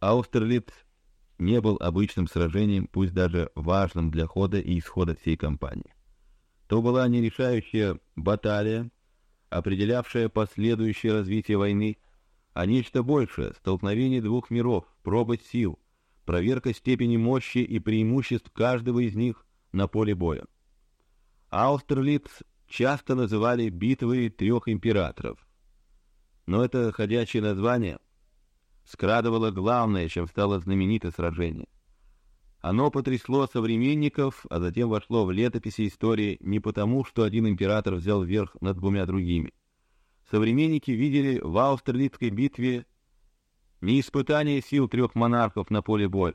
Аустерлиц не был обычным сражением, пусть даже важным для хода и исхода всей кампании. То была не решающая баталия, определявшая последующее развитие войны, а нечто большее — столкновение двух миров, проба сил, проверка степени мощи и преимуществ каждого из них на поле боя. Аустерлиц часто называли битвой трех императоров, но это ходячее название скрадывало главное, чем стало знаменитое сражение. Оно потрясло современников, а затем вошло в летописи истории не потому, что один император взял верх над двумя другими. Современники видели в Аустерлицкой битве не испытание сил трех монархов на поле боя,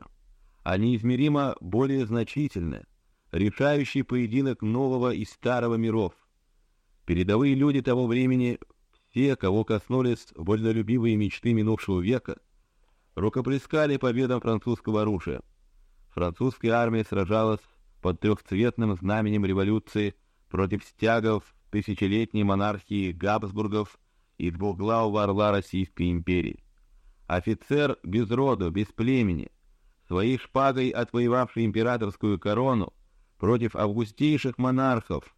а неизмеримо более значительное, решающий поединок нового и старого миров. Передовые люди того времени, все, кого коснулись вольнолюбивые мечты минувшего века, рукоплескали победам французского оружия. Французская армия сражалась под трехцветным знаменем революции против стягов тысячелетней монархии Габсбургов и двуглавого орла Российской империи. Офицер без роду, без племени, своей шпагой отвоевавший императорскую корону против августейших монархов,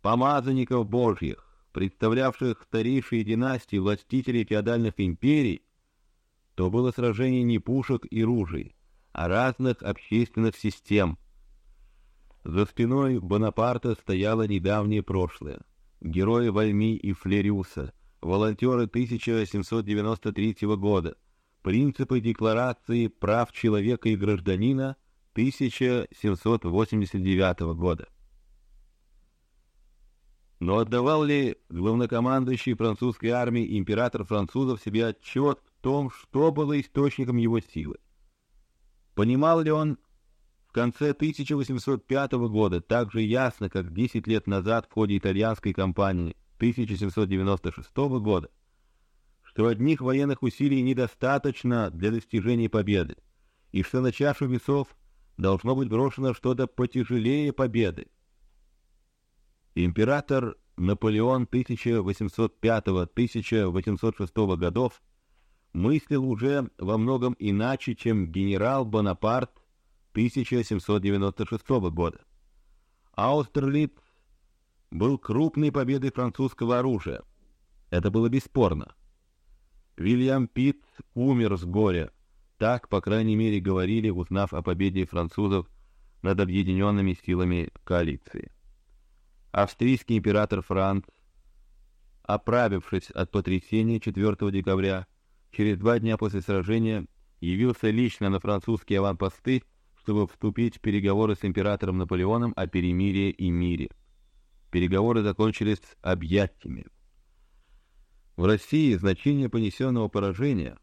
помазанников божьих, представлявших старейшие династии властителей феодальных империй, то было сражение не пушек и ружей, а разных общественных систем. За спиной Бонапарта стояло недавнее прошлое. Герои Вальми и Флериуса, волонтеры 1793 года, принципы Декларации прав человека и гражданина 1789 года. Но отдавал ли главнокомандующий французской армии император французов себе отчет том, что было источником его силы? Понимал ли он в конце 1805 года так же ясно, как 10 лет назад в ходе итальянской кампании 1796 года, что одних военных усилий недостаточно для достижения победы, и что на чашу весов должно быть брошено что-то потяжелее победы? Император Наполеон 1805-1806 годов мыслил уже во многом иначе, чем генерал Бонапарт 1796 года. Аустерлиц был крупной победой французского оружия. Это было бесспорно. Вильям Питт умер с горя. Так, по крайней мере, говорили, узнав о победе французов над объединенными силами коалиции австрийский император Франц, оправившись от потрясения 4 декабря, через два дня после сражения явился лично на французские аванпосты, чтобы вступить в переговоры с императором Наполеоном о перемирии и мире. Переговоры закончились объятиями. В России значение понесенного поражения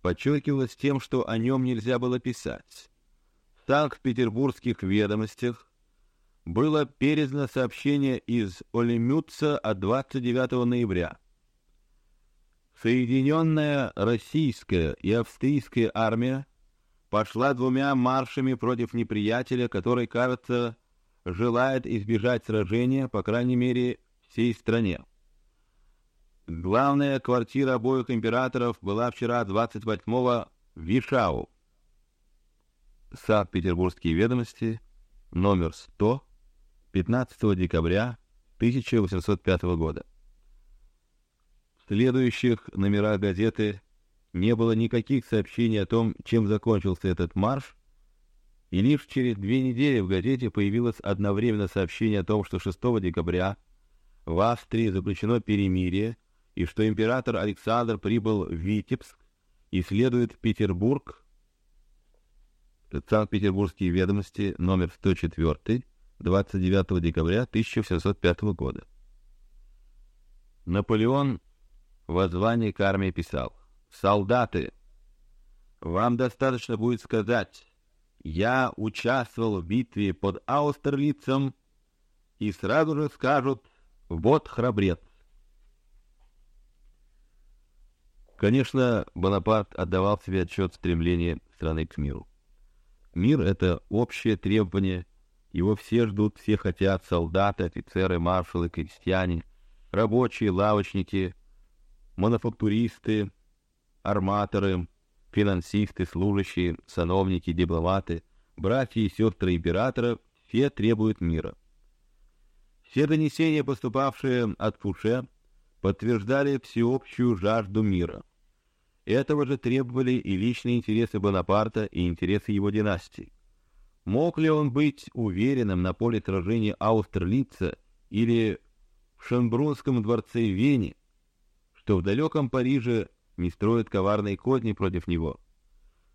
подчеркивалось тем, что о нем нельзя было писать. В Санкт-Петербургских ведомостях было передано сообщение из Олемютца от 29 ноября. Соединенная российская и австрийская армия пошла двумя маршами против неприятеля, который, кажется, желает избежать сражения, по крайней мере, всей стране. Главная квартира обоих императоров была вчера 28-го в Вишау. Санкт-Петербургские ведомости, номер 100, 15 декабря 1805 года. Следующих номерах газеты не было никаких сообщений о том, чем закончился этот марш, и лишь через две недели в газете появилось одновременно сообщение о том, что 6 декабря в Австрии заключено перемирие и что император Александр прибыл в Витебск и следует в Петербург. Санкт-Петербургские ведомости, номер 104, 29 декабря 1705 года. Наполеон воззвании к армии писал: "Солдаты, вам достаточно будет сказать: я участвовал в битве под Аустерлицем, и сразу же скажут: вот храбрец". Конечно, Бонапарт отдавал себе отчет в стремлении страны к миру. Мир — это общее требование его все ждут, все хотят: солдаты, офицеры, маршалы, крестьяне, рабочие, лавочники, мануфактуристы, арматоры, финансисты, служащие, сановники, дипломаты, братья и сестры императора — все требуют мира. Все донесения, поступавшие от Фуше, подтверждали всеобщую жажду мира. Этого же требовали и личные интересы Бонапарта и интересы его династии. Мог ли он быть уверенным на поле сражения Аустерлица или в Шенбрунском дворце в Вене, что в далеком Париже не строят коварные козни против него?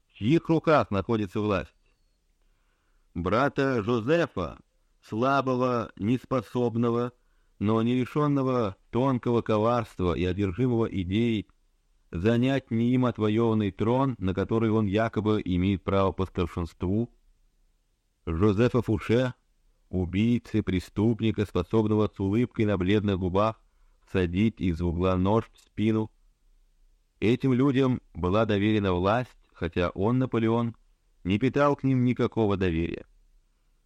В чьих руках находится власть? Брата Жозефа, слабого, неспособного, но не лишенного тонкого коварства и одержимого идеей занять не им отвоеванный трон, на который он якобы имеет право по старшинству, Жозефа Фуше, убийцы, преступника, способного с улыбкой на бледных губах садить из угла нож в спину. Этим людям была доверена власть, хотя он, Наполеон, не питал к ним никакого доверия.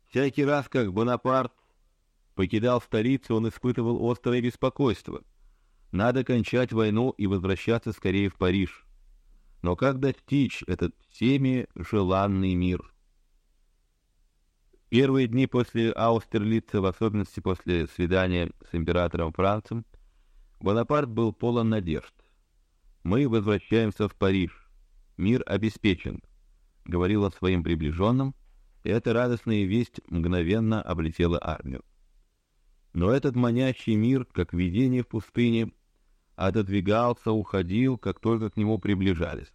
Всякий раз, как Бонапарт покидал столицу, он испытывал острое беспокойство. Надо кончать войну и возвращаться скорее в Париж. Но как достичь этот всеми желанный мир? Первые дни после Аустерлица, в особенности после свидания с императором Францем, Бонапарт был полон надежд. Мы возвращаемся в Париж. Мир обеспечен, говорил он своим приближенным, и эта радостная весть мгновенно облетела армию. Но этот манящий мир, как видение в пустыне, отодвигался, уходил, как только к нему приближались.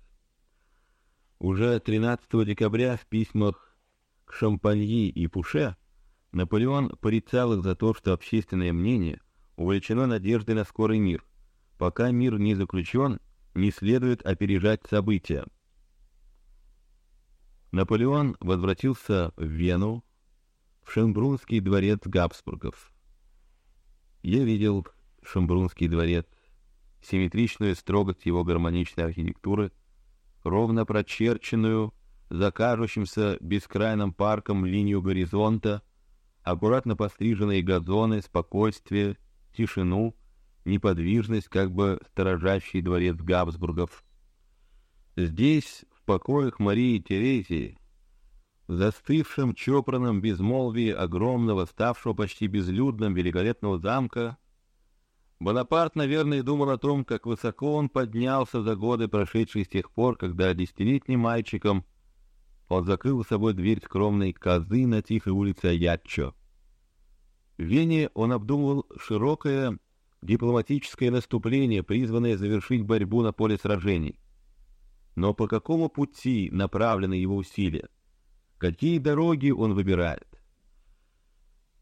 Уже 13 декабря в письмах к Шампаньи и Пуше, Наполеон порицал их за то, что общественное мнение увлечено надеждой на скорый мир. Пока мир не заключен, не следует опережать события. Наполеон возвратился в Вену, в Шенбрунский дворец Габсбургов. Я видел Шенбрунский дворец, симметричную строгость его гармоничной архитектуры, ровно прочерченную за кажущимся бескрайным парком линию горизонта, аккуратно постриженные газоны, спокойствие, тишину, неподвижность, как бы сторожащий дворец Габсбургов. Здесь, в покоях Марии Терезии, в застывшем чопорном безмолвии огромного, ставшего почти безлюдным великолепного замка, Бонапарт, наверное, думал о том, как высоко он поднялся за годы, прошедшие с тех пор, когда десятилетним мальчиком — он закрыл собой дверь скромной козы на тихой улице Яччо. Вене он обдумывал широкое дипломатическое наступление, призванное завершить борьбу на поле сражений. Но по какому пути направлены его усилия? Какие дороги он выбирает?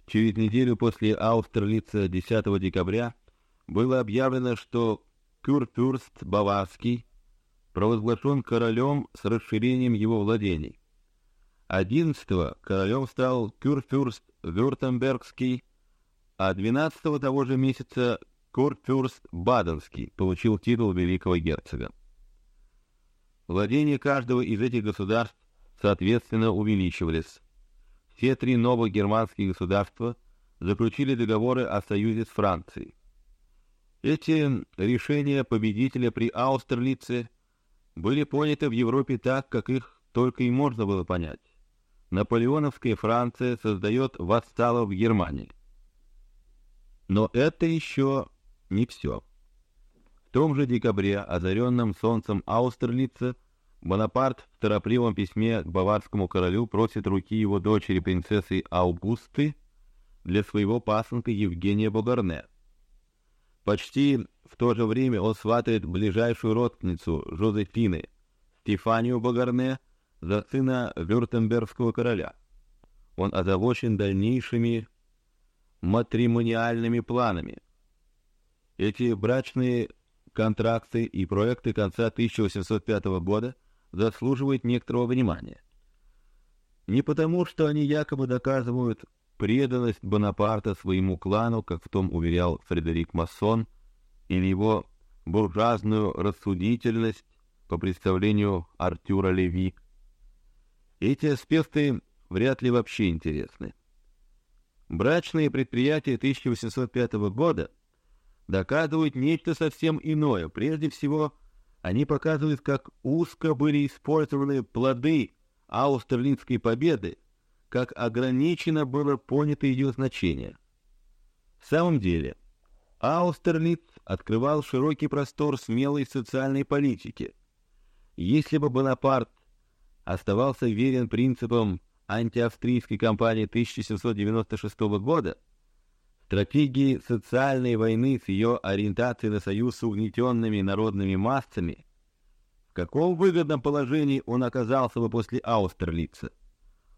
Через неделю после Аустерлица 10 декабря было объявлено, что Кюрфюрст Баварский провозглашен королем с расширением его владений. Одиннадцатого королем стал Кюрфюрст Вюртембергский, а двенадцатого того же месяца Курфюрст Баденский получил титул великого герцога. Владения каждого из этих государств соответственно увеличивались. Все три новых германских государства заключили договоры о союзе с Францией. Эти решения победителя при Аустерлице были поняты в Европе так, как их только и можно было понять. Наполеоновская Франция создает вассалов Германии. Но это еще не все. В том же декабре, озаренном солнцем Аустерлица, Бонапарт в торопливом письме к баварскому королю просит руки его дочери принцессы Аугусты для своего пасынка Евгения Богарне. Почти в то же время он сватает ближайшую родственницу Жозефины, Стефанию Багарне, за сына Вюртембергского короля. Он озабочен дальнейшими матримониальными планами. Эти брачные контракты и проекты конца 1805 года заслуживают некоторого внимания. Не потому, что они якобы доказывают преданность Бонапарта своему клану, как в том уверял Фредерик Массон, или его буржуазную рассудительность по представлению Артюра Леви. Эти аспекты вряд ли вообще интересны. Брачные предприятия 1805 года доказывают нечто совсем иное. Прежде всего, Они показывают, как узко были использованы плоды Аустерлицкой победы, как ограничено было понято ее значение. В самом деле, Аустерлиц открывал широкий простор смелой социальной политики. Если бы Бонапарт оставался верен принципам антиавстрийской кампании 1796 года, стратегии социальной войны с ее ориентацией на союз с угнетенными народными массами, в каком выгодном положении он оказался бы после Аустерлица?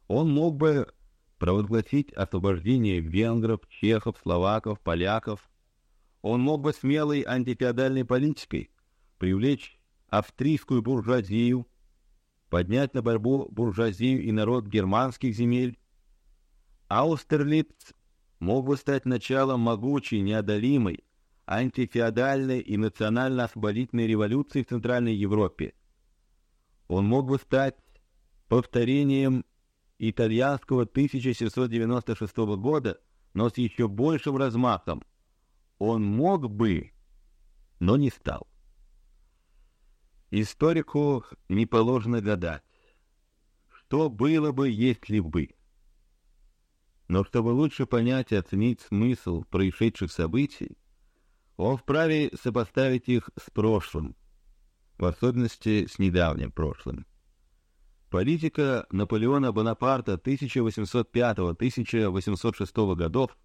Он мог бы провозгласить освобождение венгров, чехов, словаков, поляков. Он мог бы смелой антифеодальной политикой привлечь австрийскую буржуазию, поднять на борьбу буржуазию и народ германских земель. Аустерлиц мог бы стать началом могучей, неодолимой, антифеодальной и национально-освободительной революции в Центральной Европе. Он мог бы стать повторением итальянского 1796 года, но с еще большим размахом. Он мог бы, но не стал. Историку не положено гадать, что было бы, если бы. Но чтобы лучше понять и оценить смысл происшедших событий, он вправе сопоставить их с прошлым, в особенности с недавним прошлым. Политика Наполеона Бонапарта 1805-1806 годов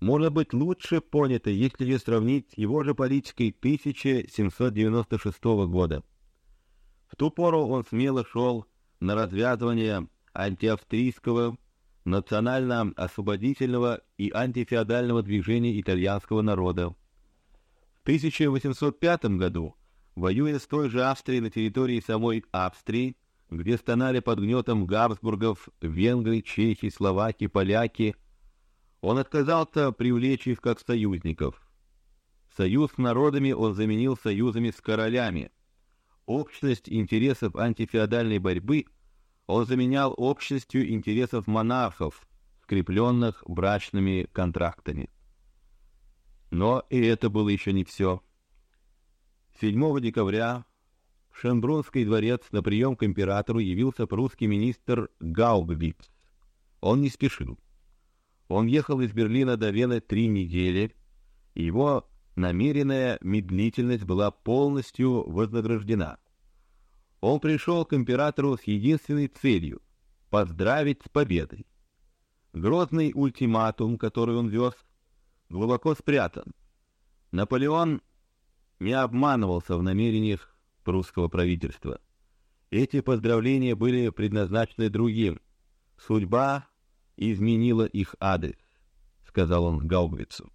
может быть лучше понята, если ее сравнить его же политикой 1796 года. В ту пору он смело шел на развязывание антиавстрийского, национально-освободительного и антифеодального движения итальянского народа. В 1805 году, воюя с той же Австрией на территории самой Австрии, где стонали под гнетом Габсбургов венгры, чехи, словаки, поляки, он отказался привлечь их как союзников. Союз с народами он заменил союзами с королями. Общность интересов антифеодальной борьбы он заменял общностью интересов монархов, скрепленных брачными контрактами. Но и это было еще не все. 7 декабря в Шенбрунский дворец на прием к императору явился прусский министр Гаубвиц. Он не спешил. Он ехал из Берлина до Вены три недели, и его намеренная медлительность была полностью вознаграждена. Он пришел к императору с единственной целью — поздравить с победой. Грозный ультиматум, который он вез, глубоко спрятан. Наполеон не обманывался в намерениях прусского правительства. Эти поздравления были предназначены другим. Судьба изменила их адрес, сказал он Гаубвицу.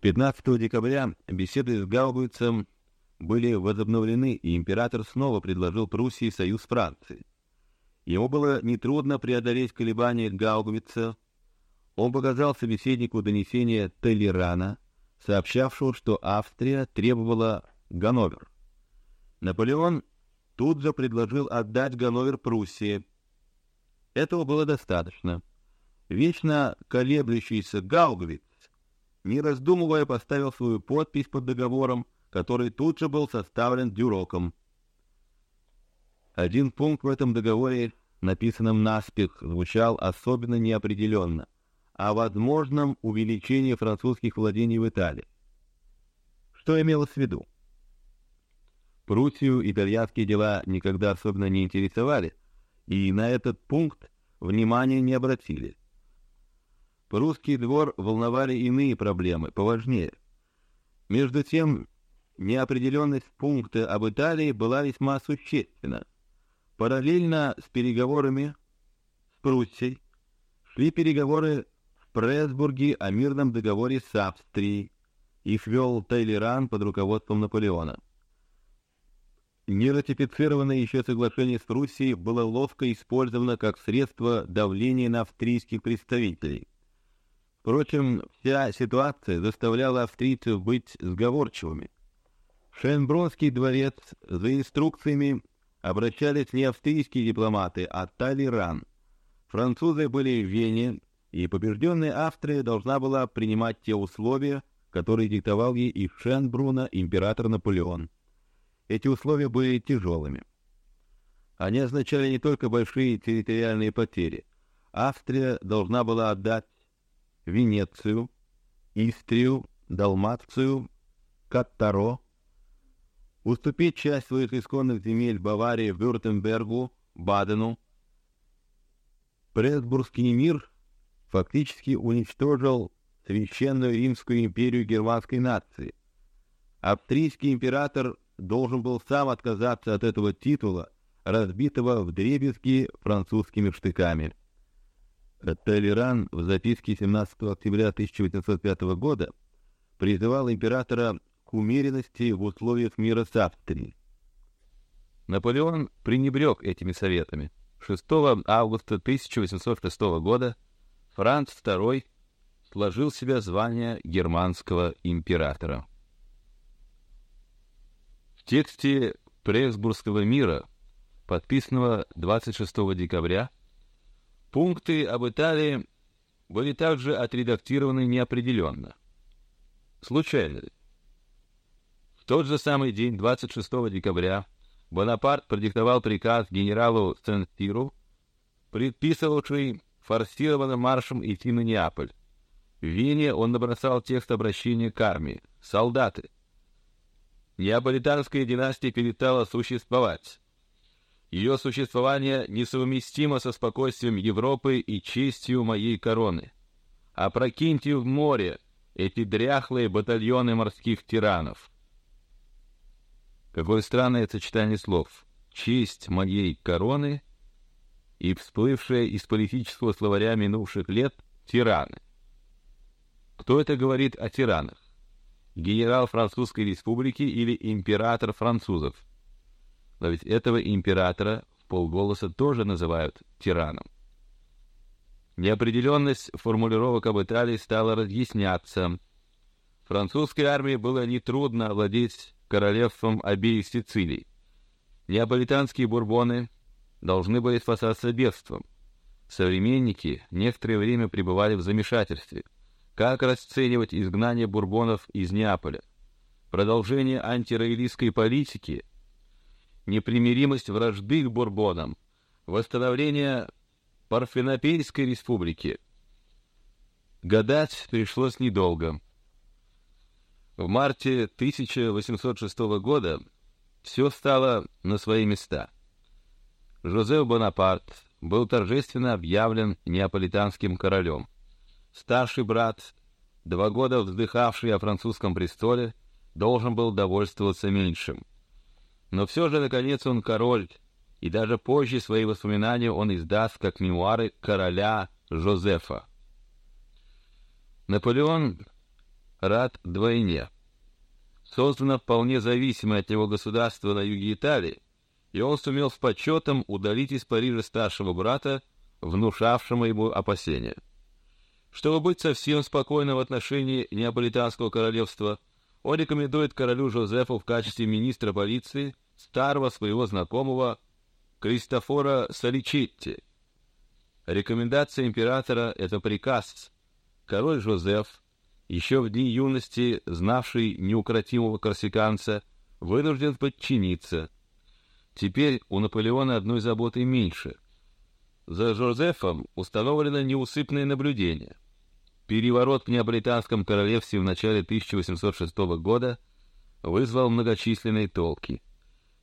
15 декабря беседы с Гаубвицем были возобновлены, и император снова предложил Пруссии союз с Францией. Ему было нетрудно преодолеть колебания Гаубвица. Он показал собеседнику донесение Толерана, сообщавшего, что Австрия требовала Ганновер. Наполеон тут же предложил отдать Ганновер Пруссии. Этого было достаточно. Вечно колеблющийся Гаугвиц, не раздумывая, поставил свою подпись под договором, который тут же был составлен Дюроком. Один пункт в этом договоре, написанном наспех, звучал особенно неопределенно о возможном увеличении французских владений в Италии. Что имелось в виду? Пруссию итальянские дела никогда особенно не интересовали, и на этот пункт внимания не обратили. Прусский двор волновали иные проблемы, поважнее. Между тем, неопределенность пункта об Италии была весьма существенна. Параллельно с переговорами с Пруссией шли переговоры в Пресбурге о мирном договоре с Австрией. Их вел Тейлеран под руководством Наполеона. Нератифицированное еще соглашение с Пруссией было ловко использовано как средство давления на австрийских представителей. Впрочем, вся ситуация заставляла австрийцев быть сговорчивыми. В Шенбронский дворец за инструкциями обращались не австрийские дипломаты, а Талиран. Французы были в Вене, и побежденная Австрия должна была принимать те условия, которые диктовал ей и Шенбруна император Наполеон. Эти условия были тяжелыми. Они означали не только большие территориальные потери. Австрия должна была отдать Венецию, Истрию, Далмацию, Каттаро, уступить часть своих исконных земель Баварии, Вюртембергу, Бадену. Пресбургский мир фактически уничтожил священную римскую империю германской нации. Австрийский император должен был сам отказаться от этого титула, разбитого в дребезги французскими штыками. Толеран в записке 17 октября 1805 года призывал императора к умеренности в условиях мира с Австрией. Наполеон пренебрег этими советами. 6 августа 1806 года Франц II сложил себя звание германского императора. В тексте Пресбургского мира, подписанного 26 декабря, пункты об Италии были также отредактированы неопределенно. Случайно? В тот же самый день, 26 декабря, Бонапарт продиктовал приказ генералу Сен-Сиру, предписывавший форсированным маршем идти на Неаполь. В Вене он набросал текст обращения к армии. «Солдаты! Неаполитанская династия перестала существовать. Ее существование несовместимо со спокойствием Европы и честью моей короны. Опрокиньте в море эти дряхлые батальоны морских тиранов». Какое странное сочетание слов. «Честь моей короны» и всплывшие из политического словаря минувших лет тираны. Кто это говорит о тиранах? Генерал французской республики или император французов? Но ведь этого императора в полголоса тоже называют тираном. Неопределенность формулировок об Италии стала разъясняться. Французской армии было нетрудно овладеть королевством обеих Сицилий. Неаполитанские бурбоны должны были спасаться бедством. Современники некоторое время пребывали в замешательстве. Как расценивать изгнание бурбонов из Неаполя? Продолжение антироялистской политики? Непримиримость вражды к бурбонам? Восстановление Парфенопейской республики? Гадать пришлось недолго. В марте 1806 года все стало на свои места. Жозеф Бонапарт был торжественно объявлен неаполитанским королем. Старший брат, два года вздыхавший о французском престоле, должен был довольствоваться меньшим. Но все же, наконец, он король, и даже позже свои воспоминания он издаст как мемуары короля Жозефа. Наполеон рад двойне. Создано вполне зависимое от него государство на юге Италии, и он сумел с почетом удалить из Парижа старшего брата, внушавшего ему опасения. Чтобы быть совсем спокойным в отношении Неаполитанского королевства, он рекомендует королю Жозефу в качестве министра полиции старого своего знакомого Кристофора Соличетти. Рекомендация императора — это приказ. Король Жозеф еще в дни юности, знавший неукротимого корсиканца, вынужден подчиниться. Теперь у Наполеона одной заботы меньше. За Жозефом установлено неусыпное наблюдение. Переворот в Неаполитанском королевстве в начале 1806 года вызвал многочисленные толки.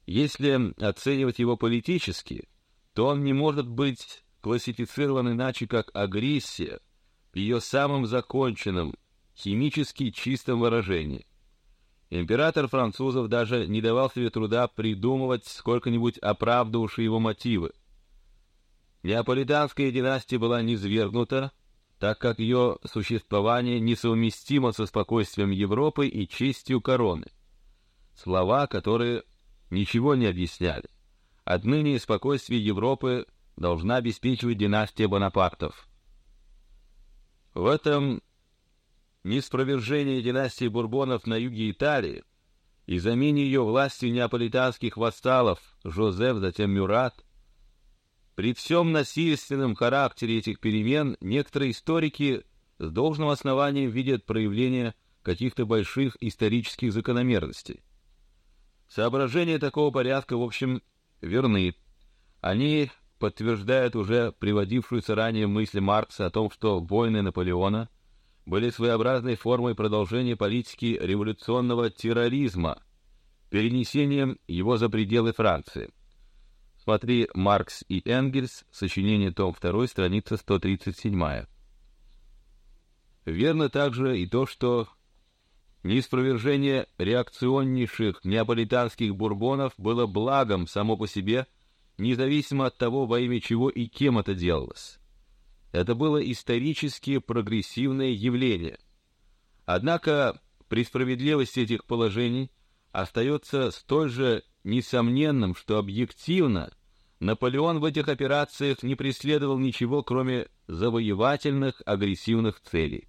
Если оценивать его политически, то он не может быть классифицирован иначе как агрессия в ее самом законченном химически чистом выражении. Император французов даже не давал себе труда придумывать сколько-нибудь оправдывавшие его мотивы. Неаполитанская династия была низвергнута, так как ее существование несовместимо со спокойствием Европы и честью короны. Слова, которые ничего не объясняли. Отныне спокойствие Европы должна обеспечивать династия Бонапартов. В этом неспровержение династии Бурбонов на юге Италии и замене ее властью неаполитанских вассалов Жозеф, затем Мюрат, при всем насильственном характере этих перемен некоторые историки с должным основанием видят проявление каких-то больших исторических закономерностей. Соображения такого порядка, в общем, верны. Они подтверждают уже приводившуюся ранее мысль Маркса о том, что войны Наполеона были своеобразной формой продолжения политики революционного терроризма, перенесением его за пределы Франции. Смотри Маркс и Энгельс, сочинение том 2, страница 137. Верно также и то, что неспровержение реакционнейших неаполитанских бурбонов было благом само по себе, независимо от того, во имя чего и кем это делалось. Это было исторически прогрессивное явление. Однако при справедливости этих положений остается столь же несомненным, что объективно Наполеон в этих операциях не преследовал ничего, кроме завоевательных агрессивных целей.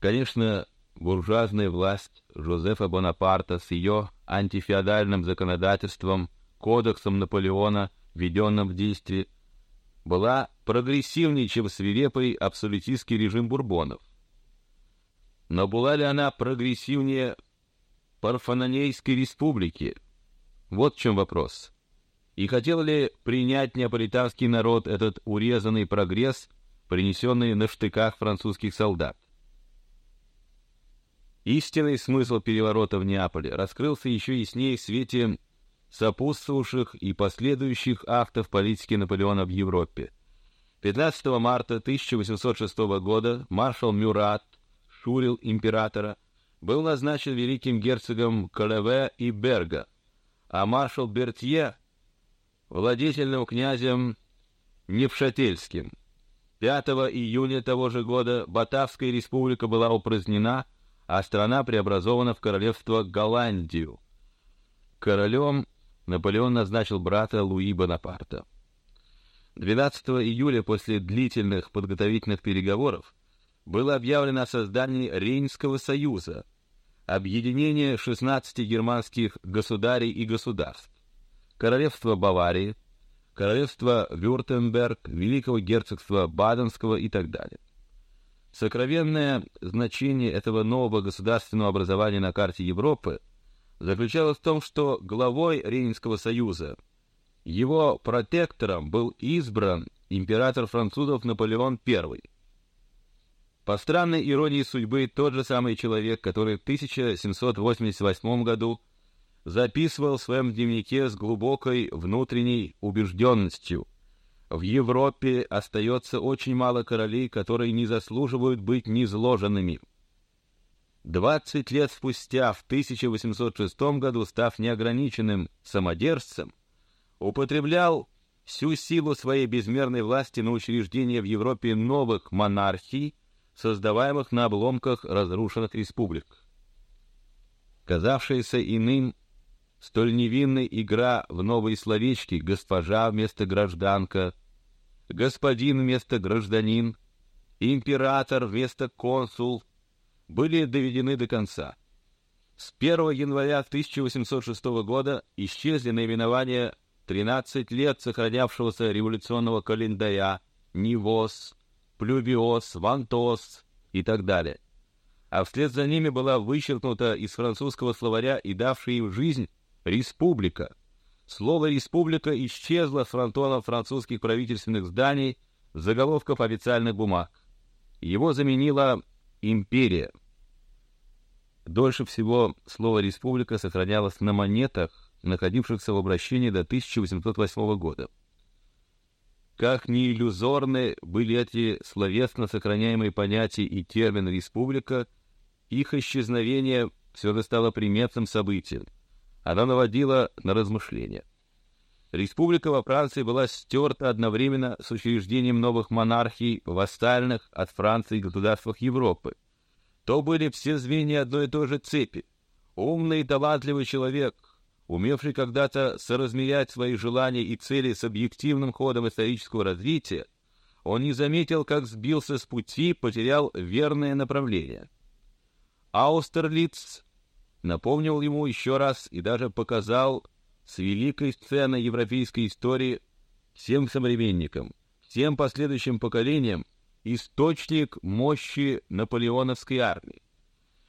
Конечно, буржуазная власть Жозефа Бонапарта с ее антифеодальным законодательством, кодексом Наполеона, введенным в действие, была прогрессивнее, чем свирепый абсолютистский режим бурбонов. Но была ли она прогрессивнее Парфанонейской республики? Вот в чем вопрос. И хотел ли принять неаполитанский народ этот урезанный прогресс, принесенный на штыках французских солдат? Истинный смысл переворота в Неаполе раскрылся еще яснее в свете сопутствовавших и последующих актов политики Наполеона в Европе. 15 марта 1806 года маршал Мюрат, шурил императора, был назначен великим герцогом Калеве и Берга, а маршал Бертье — владетельным князем Невшательским. 5 июня того же года Батавская республика была упразднена, а страна преобразована в королевство Голландию. Королем Наполеон назначил брата Луи Бонапарта. 12 июля после длительных подготовительных переговоров было объявлено о создании Рейнского союза, объединение 16 германских государей и государств, королевство Баварии, королевство Вюртемберг, Великого герцогства Баденского и так далее. Сокровенное значение этого нового государственного образования на карте Европы заключалось в том, что главой Рейнского союза, его протектором был избран император французов Наполеон I. По странной иронии судьбы, тот же самый человек, который в 1788 году записывал в своем дневнике с глубокой внутренней убежденностью: в Европе остается очень мало королей, которые не заслуживают быть низложенными. Двадцать лет спустя, в 1806 году, став неограниченным самодержцем, употреблял всю силу своей безмерной власти на учреждение в Европе новых монархий создаваемых на обломках разрушенных республик. Казавшаяся иным столь невинной игра в новые словечки «госпожа» вместо «гражданка», «господин» вместо «гражданин», «император» вместо «консул» были доведены до конца. С 1 января 1806 года исчезли наименования 13 лет сохранявшегося революционного календаря «Нивос», плювиоз, вантоз и так далее. А вслед за ними была вычеркнута из французского словаря и давшая им жизнь республика. Слово республика исчезло с фронтонов французских правительственных зданий, заголовков официальных бумаг. Его заменила империя. Дольше всего слово республика сохранялось на монетах, находившихся в обращении до 1808 года. Как ни иллюзорны были эти словесно сохраняемые понятия и термин «республика», их исчезновение все же стало приметным событием. Оно наводило на размышления. Республика во Франции была стерта одновременно с учреждением новых монархий в остальных от Франции государствах Европы. То были все звенья одной и той же цепи. Умный и талантливый человек, умевший когда-то соразмерять свои желания и цели с объективным ходом исторического развития, он не заметил, как сбился с пути, потерял верное направление. Аустерлиц напомнил ему еще раз и даже показал с великой сцены европейской истории всем современникам, всем последующим поколениям источник мощи наполеоновской армии.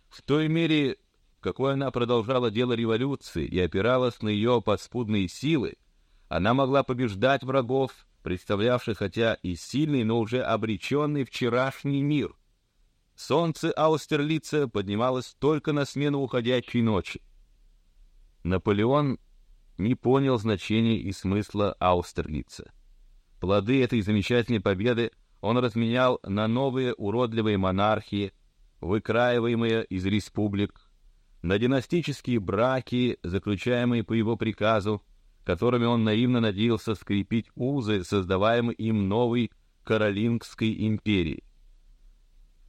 В той мере, какой она продолжала дело революции и опиралась на ее подспудные силы, она могла побеждать врагов, представлявших хотя и сильный, но уже обреченный вчерашний мир. Солнце Аустерлица поднималось только на смену уходящей ночи. Наполеон не понял значения и смысла Аустерлица. Плоды этой замечательной победы он разменял на новые уродливые монархии, выкраиваемые из республик, на династические браки, заключаемые по его приказу, которыми он наивно надеялся скрепить узы, создаваемые им новой Каролингской империи.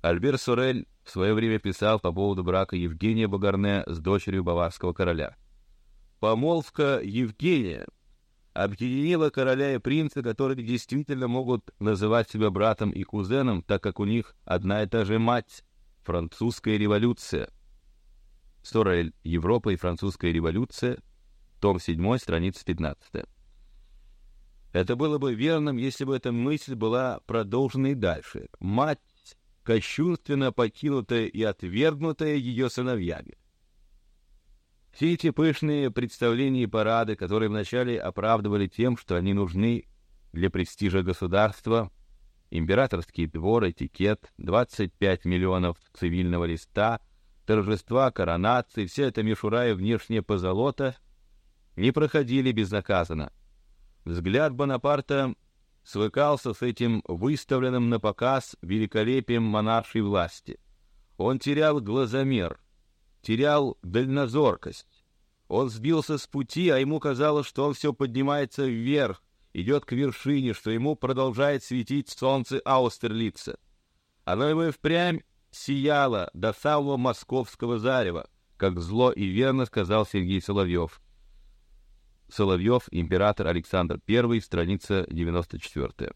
Альбер Сорель в свое время писал по поводу брака Евгения Багарне с дочерью баварского короля. Помолвка Евгения объединила короля и принца, которые действительно могут называть себя братом и кузеном, так как у них одна и та же мать — французская революция. Сорель «Европа и французская революция», том 7, страница 15. Это было бы верным, если бы эта мысль была продолжена и дальше. Мать, кощунственно покинутая и отвергнутая ее сыновьями. Все эти пышные представления и парады, которые вначале оправдывали тем, что они нужны для престижа государства, императорский двор, этикет, 25 миллионов цивильного листа, торжества, коронации, вся эта мишура и внешняя позолота не проходили безнаказанно. Взгляд Бонапарта свыкался с этим выставленным на показ великолепием монаршей власти. Он терял глазомер, терял дальнозоркость. Он сбился с пути, а ему казалось, что он все поднимается вверх, идет к вершине, что ему продолжает светить солнце Аустерлица. Оно ему и впрямь сияло до самого московского зарева, как зло и верно сказал Сергей Соловьев. Соловьев, император Александр I, страница 94.